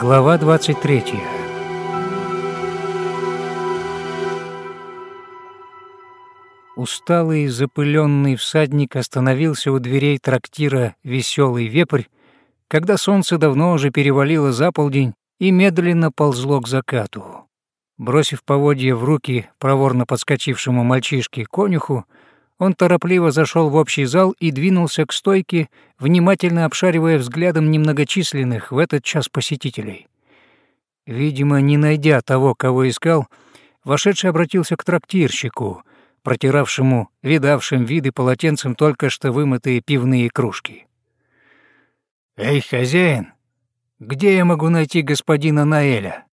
Глава 23 Усталый, запыленный всадник остановился у дверей трактира «Веселый вепрь», когда солнце давно уже перевалило за полдень и медленно ползло к закату. Бросив поводья в руки проворно подскочившему мальчишке-конюху, он торопливо зашел в общий зал и двинулся к стойке, внимательно обшаривая взглядом немногочисленных в этот час посетителей. Видимо, не найдя того, кого искал, вошедший обратился к трактирщику, протиравшему видавшим виды полотенцем только что вымытые пивные кружки. «Эй, хозяин, где я могу найти господина Наэля?»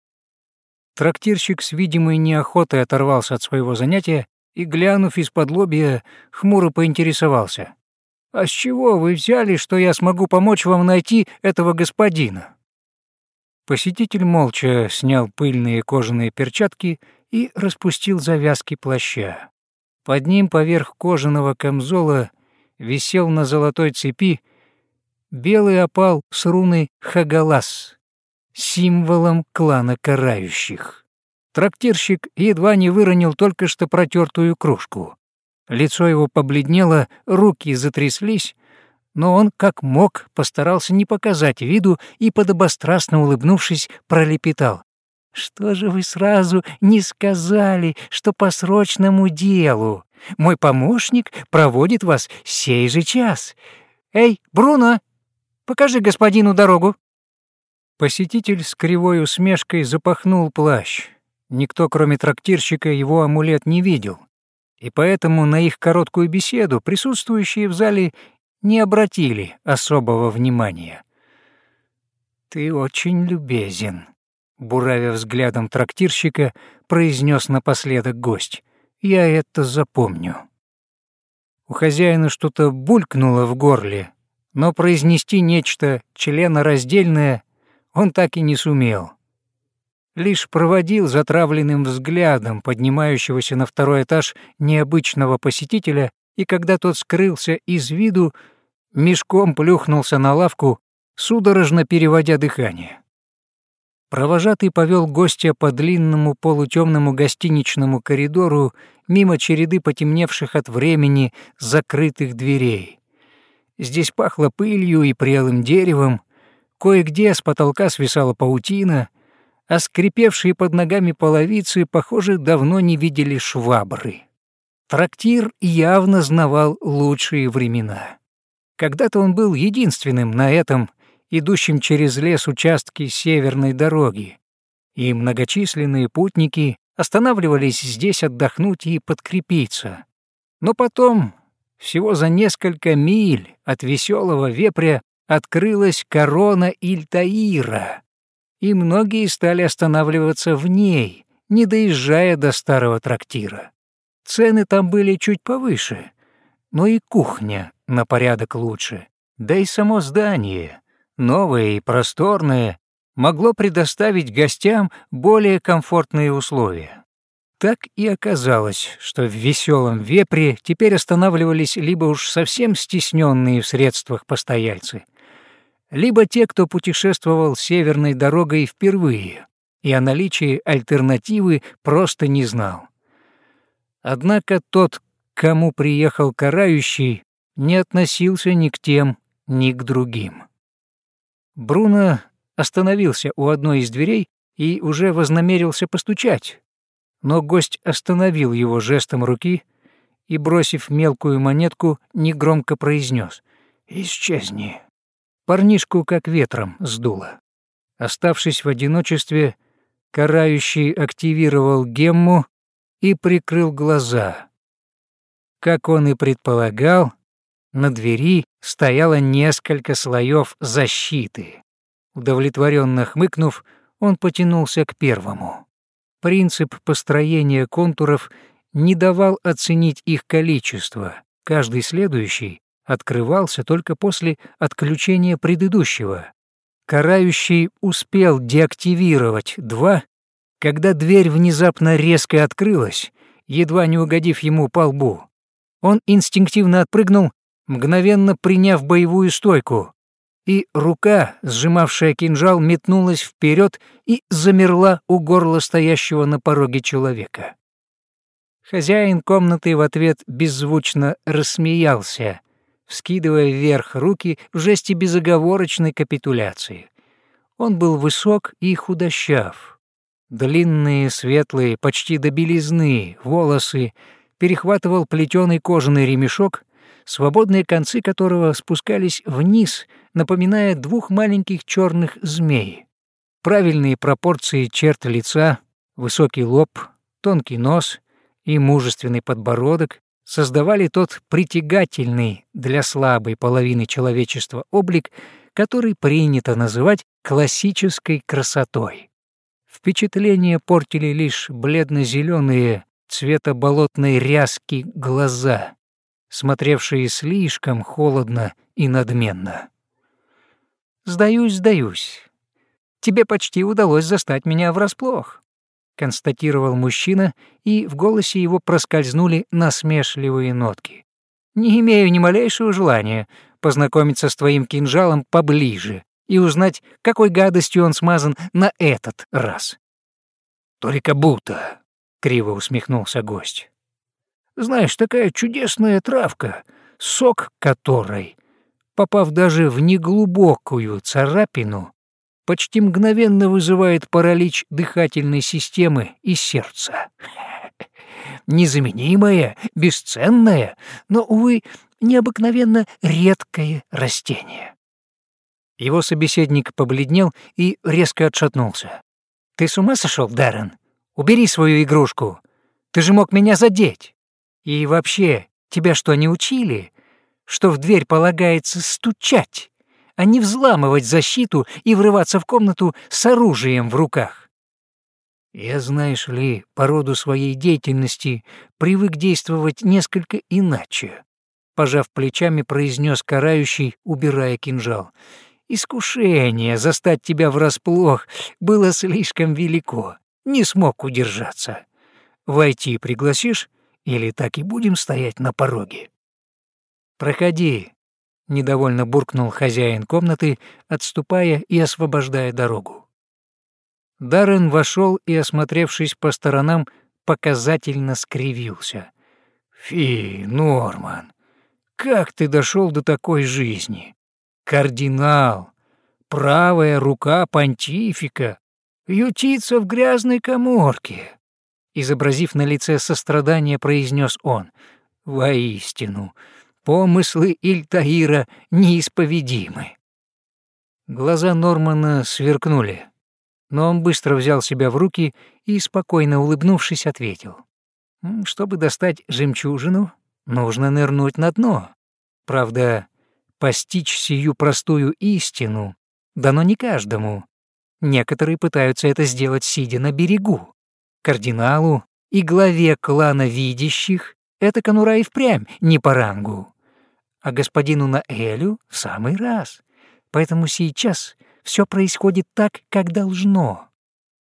Трактирщик с видимой неохотой оторвался от своего занятия и, глянув из-под лобья, хмуро поинтересовался. «А с чего вы взяли, что я смогу помочь вам найти этого господина?» Посетитель молча снял пыльные кожаные перчатки и распустил завязки плаща. Под ним поверх кожаного камзола висел на золотой цепи белый опал с руной Хагалас, символом клана карающих. Трактирщик едва не выронил только что протертую кружку. Лицо его побледнело, руки затряслись, но он, как мог, постарался не показать виду и, подобострастно улыбнувшись, пролепетал. «Что же вы сразу не сказали, что по срочному делу? Мой помощник проводит вас сей же час. Эй, Бруно, покажи господину дорогу». Посетитель с кривой усмешкой запахнул плащ. Никто, кроме трактирщика, его амулет не видел. И поэтому на их короткую беседу присутствующие в зале не обратили особого внимания. «Ты очень любезен», — буравя взглядом трактирщика, произнес напоследок гость. «Я это запомню». У хозяина что-то булькнуло в горле, но произнести нечто членораздельное он так и не сумел лишь проводил затравленным взглядом поднимающегося на второй этаж необычного посетителя, и когда тот скрылся из виду, мешком плюхнулся на лавку, судорожно переводя дыхание. Провожатый повел гостя по длинному полутемному гостиничному коридору мимо череды потемневших от времени закрытых дверей. Здесь пахло пылью и прелым деревом, кое-где с потолка свисала паутина, а скрипевшие под ногами половицы, похоже, давно не видели швабры. Трактир явно знавал лучшие времена. Когда-то он был единственным на этом, идущем через лес участке северной дороги, и многочисленные путники останавливались здесь отдохнуть и подкрепиться. Но потом, всего за несколько миль от веселого вепря, открылась корона Ильтаира, и многие стали останавливаться в ней, не доезжая до старого трактира. Цены там были чуть повыше, но и кухня на порядок лучше, да и само здание, новое и просторное, могло предоставить гостям более комфортные условия. Так и оказалось, что в веселом вепре теперь останавливались либо уж совсем стесненные в средствах постояльцы — либо те, кто путешествовал северной дорогой впервые и о наличии альтернативы просто не знал. Однако тот, кому приехал карающий, не относился ни к тем, ни к другим. Бруно остановился у одной из дверей и уже вознамерился постучать, но гость остановил его жестом руки и, бросив мелкую монетку, негромко произнес «Исчезни». Парнишку как ветром сдуло. Оставшись в одиночестве, карающий активировал гемму и прикрыл глаза. Как он и предполагал, на двери стояло несколько слоев защиты. Удовлетворенно хмыкнув, он потянулся к первому. Принцип построения контуров не давал оценить их количество. Каждый следующий открывался только после отключения предыдущего. Карающий успел деактивировать два, когда дверь внезапно резко открылась, едва не угодив ему по лбу. Он инстинктивно отпрыгнул, мгновенно приняв боевую стойку, и рука, сжимавшая кинжал, метнулась вперед и замерла у горла стоящего на пороге человека. Хозяин комнаты в ответ беззвучно рассмеялся, вскидывая вверх руки в жесте безоговорочной капитуляции. Он был высок и худощав. Длинные, светлые, почти до белизны волосы перехватывал плетеный кожаный ремешок, свободные концы которого спускались вниз, напоминая двух маленьких черных змей. Правильные пропорции черт лица, высокий лоб, тонкий нос и мужественный подбородок создавали тот притягательный для слабой половины человечества облик, который принято называть классической красотой. Впечатление портили лишь бледно-зеленые цвета болотной ряски глаза, смотревшие слишком холодно и надменно. «Сдаюсь, сдаюсь. Тебе почти удалось застать меня врасплох», — констатировал мужчина, и в голосе его проскользнули насмешливые нотки. «Не имею ни малейшего желания познакомиться с твоим кинжалом поближе и узнать, какой гадостью он смазан на этот раз». «Только будто», — криво усмехнулся гость. Знаешь, такая чудесная травка, сок которой, попав даже в неглубокую царапину, почти мгновенно вызывает паралич дыхательной системы и сердца. Незаменимое, бесценное, но, увы, необыкновенно редкое растение. Его собеседник побледнел и резко отшатнулся. «Ты с ума сошел, Даррен? Убери свою игрушку. Ты же мог меня задеть!» И вообще, тебя что, не учили, что в дверь полагается стучать, а не взламывать защиту и врываться в комнату с оружием в руках? Я, знаешь ли, по роду своей деятельности привык действовать несколько иначе, пожав плечами, произнес карающий, убирая кинжал. Искушение застать тебя врасплох было слишком велико, не смог удержаться. Войти пригласишь? Или так и будем стоять на пороге? Проходи, недовольно буркнул хозяин комнаты, отступая и освобождая дорогу. Даррен вошел и, осмотревшись по сторонам, показательно скривился. «Фи, Норман, как ты дошел до такой жизни? Кардинал, правая рука понтифика, ютится в грязной коморке. Изобразив на лице сострадание, произнес он. «Воистину, помыслы Ильтаира неисповедимы». Глаза Нормана сверкнули, но он быстро взял себя в руки и, спокойно улыбнувшись, ответил. «Чтобы достать жемчужину, нужно нырнуть на дно. Правда, постичь сию простую истину дано не каждому. Некоторые пытаются это сделать, сидя на берегу кардиналу и главе клана видящих эта конура и впрямь не по рангу, а господину Наэлю в самый раз. Поэтому сейчас все происходит так, как должно.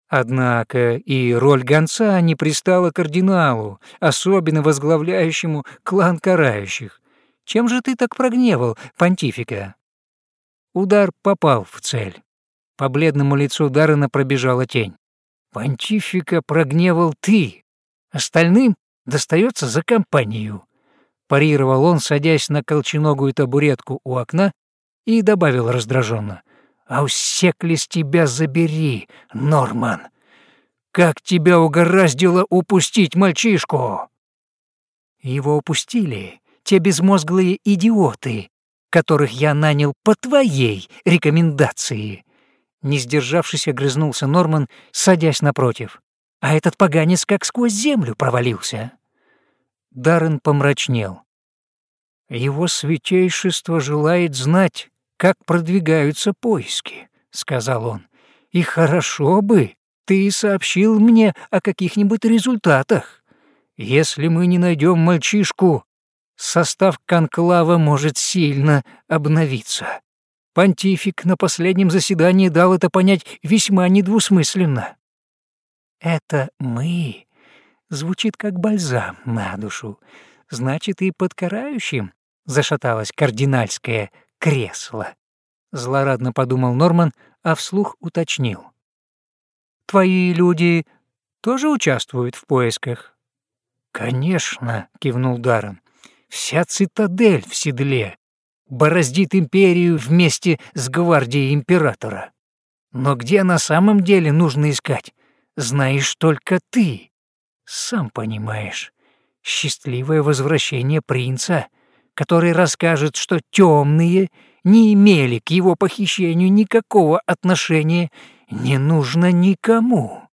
Однако и роль гонца не пристала кардиналу, особенно возглавляющему клан карающих. Чем же ты так прогневал понтифика? Удар попал в цель. По бледному лицу Даррена пробежала тень. Понтифика прогневал ты, остальным достается за компанию. Парировал он, садясь на колченогую табуретку у окна, и добавил раздраженно. «А усеклись тебя забери, Норман! Как тебя угораздило упустить мальчишку!» Его упустили те безмозглые идиоты, которых я нанял по твоей рекомендации. Не сдержавшись, огрызнулся Норман, садясь напротив. А этот поганец как сквозь землю провалился. Даррен помрачнел. «Его святейшество желает знать, как продвигаются поиски», — сказал он. «И хорошо бы ты сообщил мне о каких-нибудь результатах. Если мы не найдем мальчишку, состав конклава может сильно обновиться. Понтифик на последнем заседании дал это понять весьма недвусмысленно. «Это мы» звучит как бальзам на душу. Значит, и под карающим зашаталось кардинальское кресло. злорадно подумал Норман, а вслух уточнил. «Твои люди тоже участвуют в поисках?» «Конечно», — кивнул Даррен. «Вся цитадель в седле бороздит империю вместе с гвардией императора. Но где на самом деле нужно искать, знаешь только ты. Сам понимаешь, счастливое возвращение принца, который расскажет, что темные не имели к его похищению никакого отношения, не нужно никому.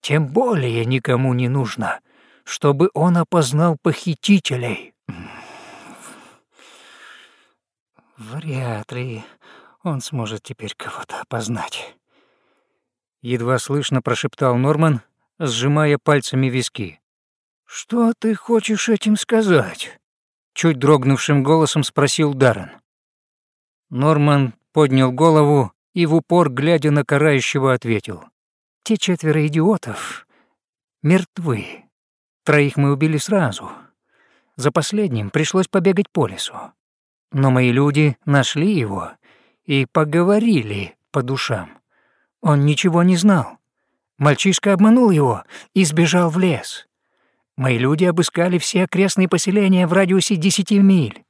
Тем более никому не нужно, чтобы он опознал похитителей. Вряд ли он сможет теперь кого-то опознать. Едва слышно прошептал Норман, сжимая пальцами виски. «Что ты хочешь этим сказать?» Чуть дрогнувшим голосом спросил Даррен. Норман поднял голову и в упор, глядя на карающего, ответил. «Те четверо идиотов мертвы. Троих мы убили сразу. За последним пришлось побегать по лесу. Но мои люди нашли его и поговорили по душам. Он ничего не знал. Мальчишка обманул его и сбежал в лес. Мои люди обыскали все окрестные поселения в радиусе десяти миль.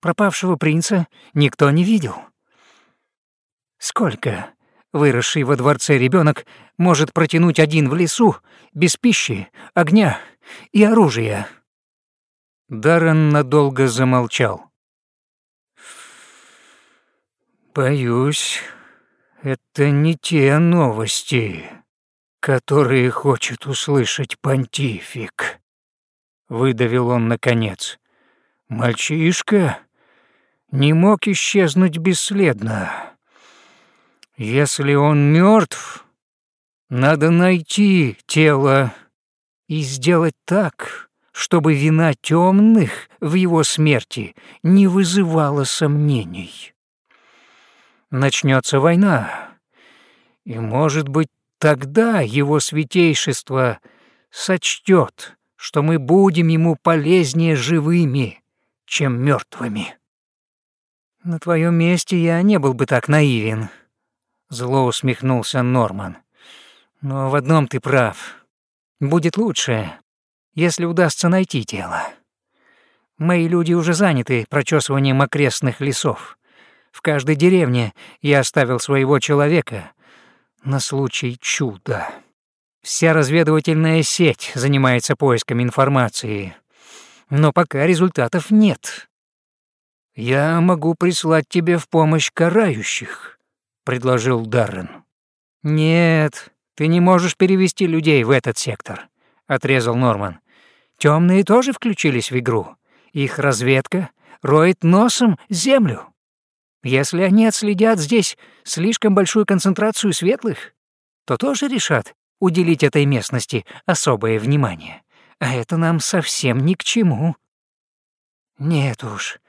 Пропавшего принца никто не видел. Сколько выросший во дворце ребенок может протянуть один в лесу без пищи, огня и оружия? Даррен надолго замолчал. «Боюсь, это не те новости, которые хочет услышать понтифик», — выдавил он наконец. «Мальчишка не мог исчезнуть бесследно. Если он мертв, надо найти тело и сделать так, чтобы вина темных в его смерти не вызывала сомнений» начнется война. И, может быть, тогда его святейшество сочтет, что мы будем ему полезнее живыми, чем мертвыми. На твоем месте я не был бы так наивен, зло усмехнулся Норман. Но в одном ты прав. Будет лучше, если удастся найти тело. Мои люди уже заняты прочесыванием окрестных лесов. В каждой деревне я оставил своего человека на случай чуда. Вся разведывательная сеть занимается поиском информации, но пока результатов нет. Я могу прислать тебе в помощь карающих, предложил Даррен. Нет, ты не можешь перевести людей в этот сектор, отрезал Норман. Темные тоже включились в игру. Их разведка роет носом землю. Если они отследят здесь слишком большую концентрацию светлых, то тоже решат уделить этой местности особое внимание. А это нам совсем ни к чему. Нет уж,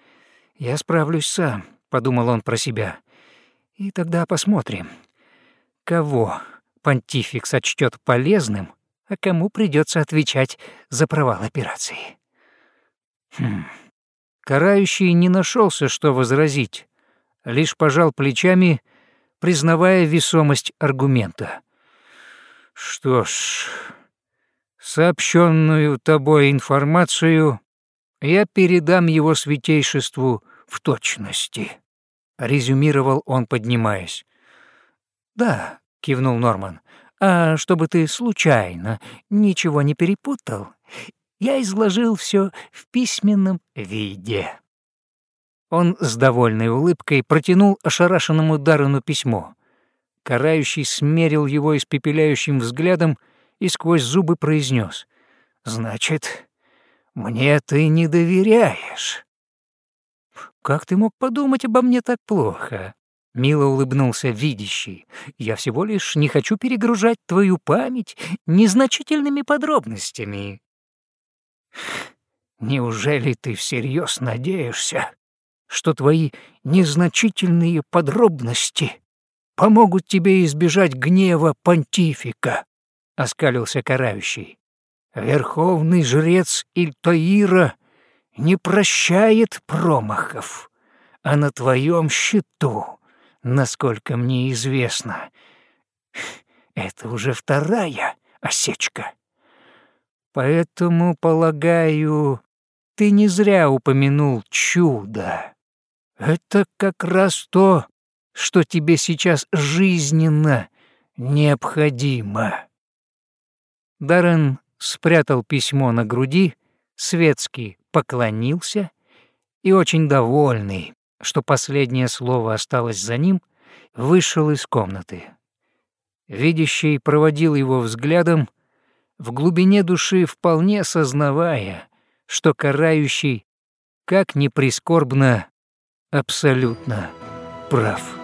я справлюсь сам, подумал он про себя. И тогда посмотрим, кого понтифик сочтет полезным, а кому придется отвечать за провал операции. Хм. Карающий не нашелся, что возразить, лишь пожал плечами, признавая весомость аргумента. «Что ж, сообщенную тобой информацию я передам его святейшеству в точности», — резюмировал он, поднимаясь. «Да», — кивнул Норман, — «а чтобы ты случайно ничего не перепутал, я изложил все в письменном виде». Он с довольной улыбкой протянул ошарашенному Даррену письмо. Карающий смерил его испепеляющим взглядом и сквозь зубы произнес: «Значит, мне ты не доверяешь?» «Как ты мог подумать обо мне так плохо?» Мило улыбнулся видящий. «Я всего лишь не хочу перегружать твою память незначительными подробностями». «Неужели ты всерьез надеешься, что твои незначительные подробности помогут тебе избежать гнева понтифика», — оскалился карающий. «Верховный жрец Ильтаира не прощает промахов, а на твоем счету насколько мне известно. Это уже вторая осечка. Поэтому, полагаю, ты не зря упомянул чудо. Это как раз то, что тебе сейчас жизненно необходимо. Даррен спрятал письмо на груди, светский поклонился и, очень довольный, что последнее слово осталось за ним, вышел из комнаты. Видящий проводил его взглядом, в глубине души вполне сознавая, что карающий, как ни прискорбно, абсолютно прав.